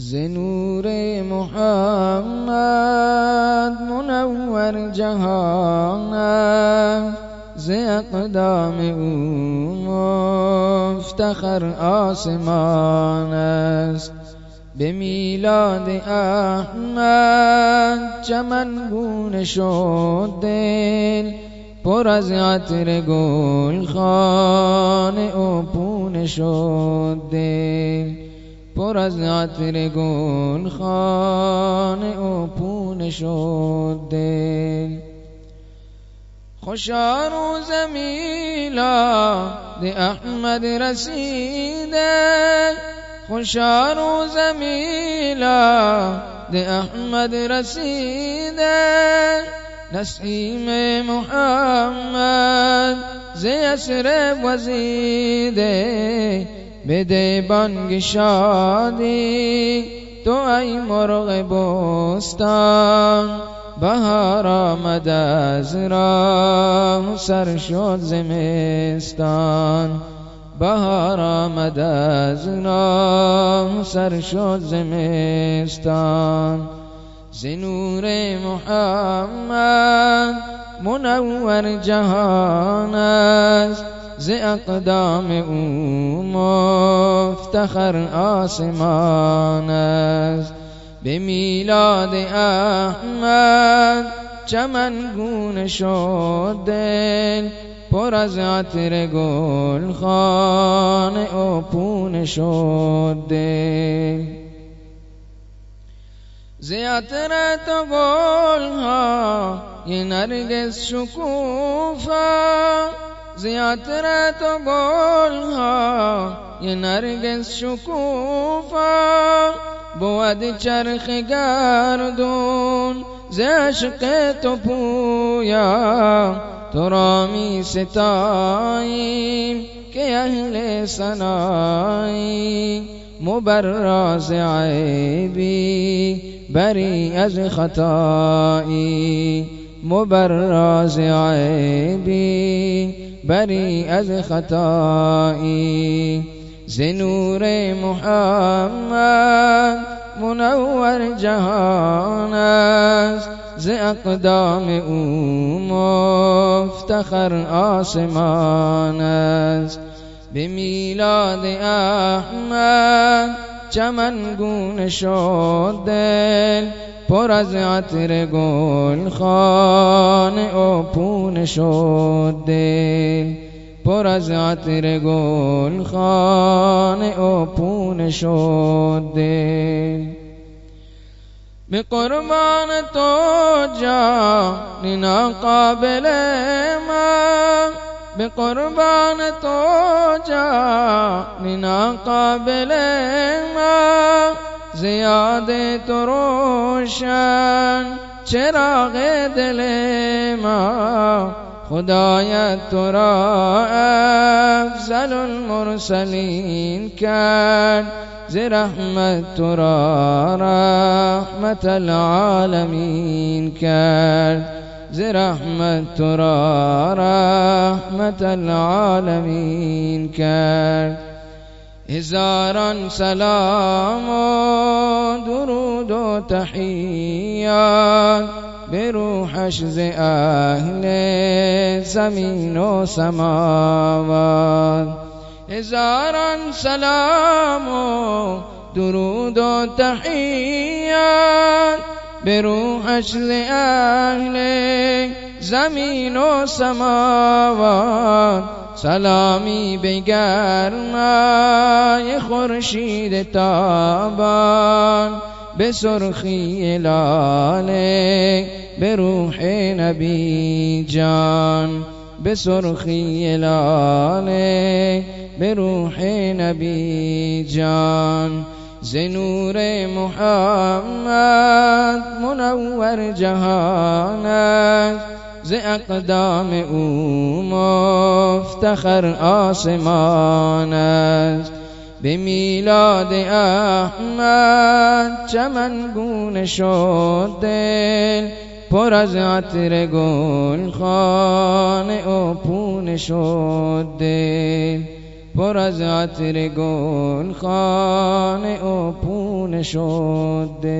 ز نور محمد منور جهان ز اقدام او مفتخر آسمان است. به میلاد احمد چمن گونه شد دل پر از عطر گل خانه و پونه شد دل. پر از عطر گل خانه و پون شد دل. خوشا روز میلاد احمد رسیده. خوشا روز میلاد احمد رسیده. نسیم محمد ز وزیده. بده بانگ شادی تو ای مرغ بستان بهار آمد از راه سر شد زمستان. بهار آمد از راه سر شد زمستان. زنور محمد منور جهان است. ز اقدام او مفتخر آسمان است. به میلاد احمد چمن گونه شد دل پر از عطر گل خانه و پون شد دل زیادر تو گل ها یه نرگس شکوفا زیادر تو گل ها یه نرگس شکوفا. بود چرخ گردون ز عشق تو پویا. تو را می ستاییم که اهل سنایی مبراز عیبی بری از خطایی. مبراز عیبی بری از خطایی. زنور محمد منور جهان است. ز اقدام او مفتخر آسمان است. به میلاد احمد چمن گونه شد دل پر از عطر گل خانه و دل پر از عطر گل خانه و پون شد دل. به قربان تو جان ناقابل ما به قربان تو جان ناقابل ما زیاد تو روشن. چراغ دل ما خدایت تو را افضل المرسلین کرد. ز رحمت تو را رحمت العالمین کرد. ز رحمت تو را رحمت العالمین کرد. هزاران سلام و درود و تحیات به روحش ز اهل زمین و سماوات. هزاران سلام و درود و تحیات به روحش ز اهل زمین و سماوات. سلامی به گرمای خورشید تابان. به سرخی لاله به روح نبی جان. به سرخی لاله به روح نبی جان. زنور محمد منور جهانت ز اقدام او مفتخر آسمان است به میلاد احمد چمن گونه شد دل پر از عطر گل خانه و پون شد دل پر از عطر گل خانه و پون شده.